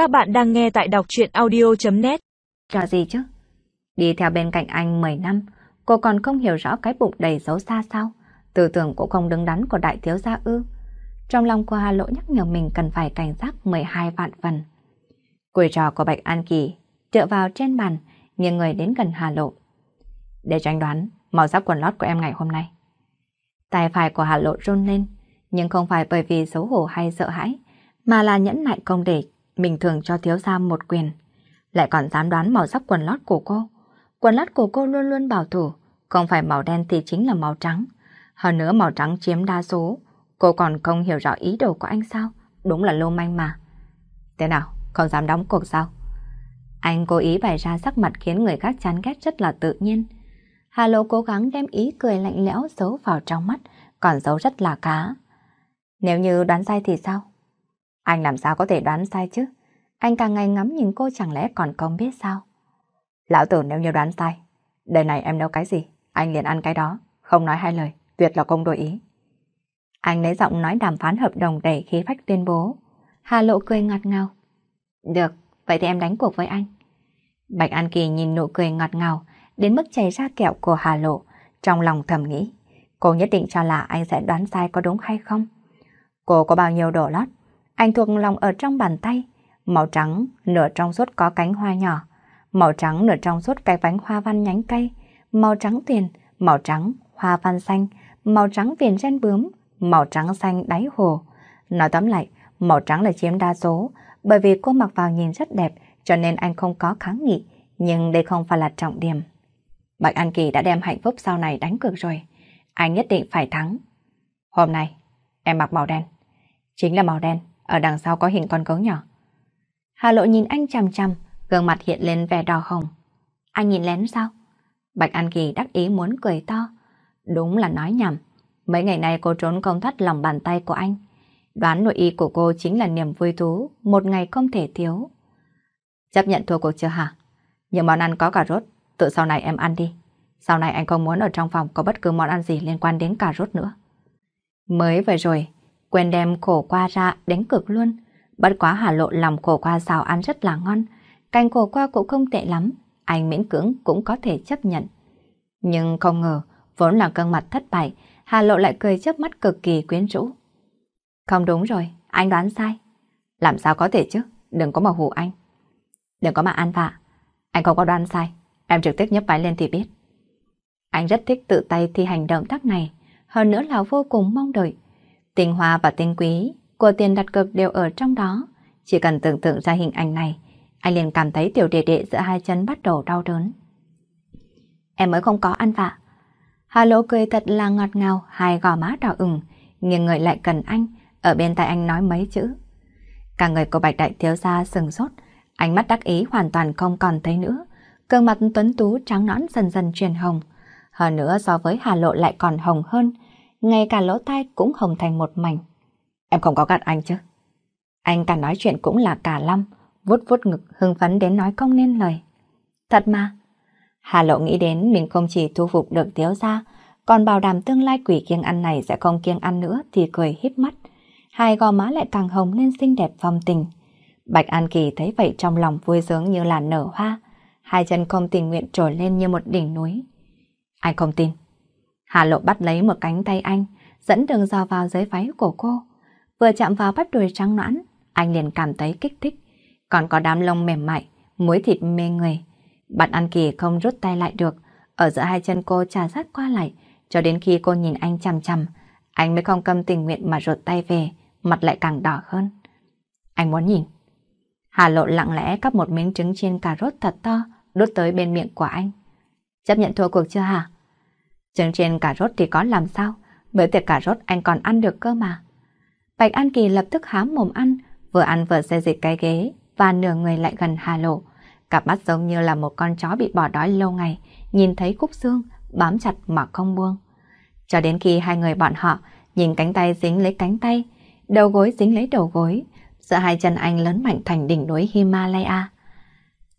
Các bạn đang nghe tại đọc chuyện audio.net Cho gì chứ? Đi theo bên cạnh anh 10 năm, cô còn không hiểu rõ cái bụng đầy xấu xa sao? Tư tưởng cũng không đứng đắn của đại thiếu gia ư. Trong lòng cô Hà Lỗ nhắc nhở mình cần phải cảnh giác 12 vạn phần. cùi trò của Bạch An Kỳ tựa vào trên bàn, nghiêng người đến gần Hà Lộ. Để tranh đoán màu sắc quần lót của em ngày hôm nay. Tay phải của Hà Lộ run lên, nhưng không phải bởi vì xấu hổ hay sợ hãi, mà là nhẫn nại công để mình thường cho thiếu gia một quyền. Lại còn dám đoán màu sắc quần lót của cô. Quần lót của cô luôn luôn bảo thủ, không phải màu đen thì chính là màu trắng. Hơn nữa màu trắng chiếm đa số, cô còn không hiểu rõ ý đồ của anh sao? Đúng là lô manh mà. Thế nào, không dám đóng cuộc sao? Anh cố ý bày ra sắc mặt khiến người khác chán ghét rất là tự nhiên. Hà Lô cố gắng đem ý cười lạnh lẽo giấu vào trong mắt, còn giấu rất là cá. Nếu như đoán sai thì sao? Anh làm sao có thể đoán sai chứ? Anh càng ngày ngắm nhìn cô chẳng lẽ còn không biết sao? Lão tử nếu như đoán sai, đời này em nấu cái gì, anh liền ăn cái đó, không nói hai lời, tuyệt là công đổi ý. Anh lấy giọng nói đàm phán hợp đồng đầy khí phách tuyên bố. Hà Lộ cười ngọt ngào. Được, vậy thì em đánh cuộc với anh. Bạch An Kỳ nhìn nụ cười ngọt ngào, đến mức chảy ra kẹo của Hà Lộ, trong lòng thầm nghĩ. Cô nhất định cho là anh sẽ đoán sai có đúng hay không? Cô có bao nhiêu đồ lót? Anh thuộc lòng ở trong bàn tay, màu trắng, nửa trong suốt có cánh hoa nhỏ, màu trắng nửa trong suốt cái bánh hoa văn nhánh cây, màu trắng tiền, màu trắng, hoa văn xanh, màu trắng viền ren bướm, màu trắng xanh đáy hồ. Nói tóm lại, màu trắng là chiếm đa số, bởi vì cô mặc vào nhìn rất đẹp, cho nên anh không có kháng nghị, nhưng đây không phải là trọng điểm. Bạch An Kỳ đã đem hạnh phúc sau này đánh cược rồi, anh nhất định phải thắng. Hôm nay, em mặc màu đen. Chính là màu đen, ở đằng sau có hình con gấu nhỏ. Hà Lộ nhìn anh chằm chằm, gương mặt hiện lên vẻ đỏ hồng. Anh nhìn lén sao? Bạch An Kỳ đắc ý muốn cười to. Đúng là nói nhầm. Mấy ngày nay cô trốn không thoát lòng bàn tay của anh. Đoán nội y của cô chính là niềm vui thú, một ngày không thể thiếu. Chấp nhận thua cuộc chưa hả? Những món ăn có cà rốt, tự sau này em ăn đi. Sau này anh không muốn ở trong phòng có bất cứ món ăn gì liên quan đến cà rốt nữa. Mới vừa rồi, quên đem khổ qua ra đánh cực luôn. Bất quá hà lộ làm khổ qua xào ăn rất là ngon. Canh khổ qua cũng không tệ lắm, anh miễn cưỡng cũng có thể chấp nhận. Nhưng không ngờ, vốn là cơn mặt thất bại, hà lộ lại cười chớp mắt cực kỳ quyến rũ. Không đúng rồi, anh đoán sai. Làm sao có thể chứ, đừng có mà hù anh. Đừng có mà ăn vạ, anh không có đoán sai, em trực tiếp nhấp váy lên thì biết. Anh rất thích tự tay thi hành động tác này, hơn nữa là vô cùng mong đợi. Tình hoa và tinh quý của tiền đặt cược đều ở trong đó. Chỉ cần tưởng tượng ra hình ảnh này, anh liền cảm thấy tiểu đệ đệ giữa hai chân bắt đầu đau đớn. Em mới không có ăn vạ. Hà lỗ cười thật là ngọt ngào, hai gò má đỏ ửng, nghiêng người lại cần anh, ở bên tai anh nói mấy chữ. Cả người của bạch đại thiếu gia sừng sốt, ánh mắt đắc ý hoàn toàn không còn thấy nữa. Cơn mặt tuấn tú trắng nõn dần dần chuyển hồng. Hơn nữa so với Hà Lộ lại còn hồng hơn, ngay cả lỗ tai cũng hồng thành một mảnh. Em không có gạt anh chứ? Anh cả nói chuyện cũng là cả lâm, vút vút ngực hưng phấn đến nói không nên lời. Thật mà. Hà Lộ nghĩ đến mình không chỉ thu phục được thiếu gia, còn bảo đảm tương lai quỷ kiêng ăn này sẽ không kiêng ăn nữa thì cười híp mắt. Hai gò má lại càng hồng lên xinh đẹp phong tình. Bạch An Kỳ thấy vậy trong lòng vui sướng như là nở hoa, hai chân không tình nguyện trồi lên như một đỉnh núi. Anh không tin. Hà Lộ bắt lấy một cánh tay anh, dẫn đường dò vào dưới váy của cô. Vừa chạm vào bắp đùi trắng nõn, anh liền cảm thấy kích thích. Còn có đám lông mềm mại, muối thịt mê người. Bạn An Kỳ không rút tay lại được, ở giữa hai chân cô trà sát qua lại, cho đến khi cô nhìn anh chằm chằm, anh mới không câm tình nguyện mà rụt tay về, mặt lại càng đỏ hơn. Anh muốn nhìn. Hà Lộ lặng lẽ cắp một miếng trứng chiên cà rốt thật to, đút tới bên miệng của anh. Chấp nhận thua cuộc chưa hả? Trứng chiên cà rốt thì có làm sao? bởi tiệc cà rốt anh còn ăn được cơ mà. Bạch An Kỳ lập tức hám mồm ăn, vừa ăn vừa xê dịch cái ghế và nửa người lại gần Hà Lộ. Cặp mắt giống như là một con chó bị bỏ đói lâu ngày, nhìn thấy cúc xương, bám chặt mà không buông. Cho đến khi hai người bọn họ nhìn cánh tay dính lấy cánh tay, đầu gối dính lấy đầu gối, giữa hai chân anh lớn mạnh thành đỉnh núi Himalaya.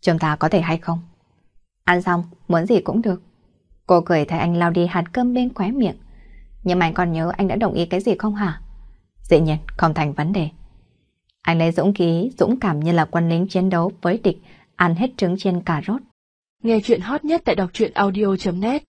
Chúng ta có thể hay không? Ăn xong, muốn gì cũng được. Cô cười thấy anh lao đi hạt cơm bên khóe miệng. Nhưng mà anh còn nhớ anh đã đồng ý cái gì không hả? Dĩ nhiên, không thành vấn đề. Anh lấy dũng khí, dũng cảm như là quân lính chiến đấu với địch, ăn hết trứng chiên cà rốt. Nghe chuyện hot nhất tại đọc truyện audio.net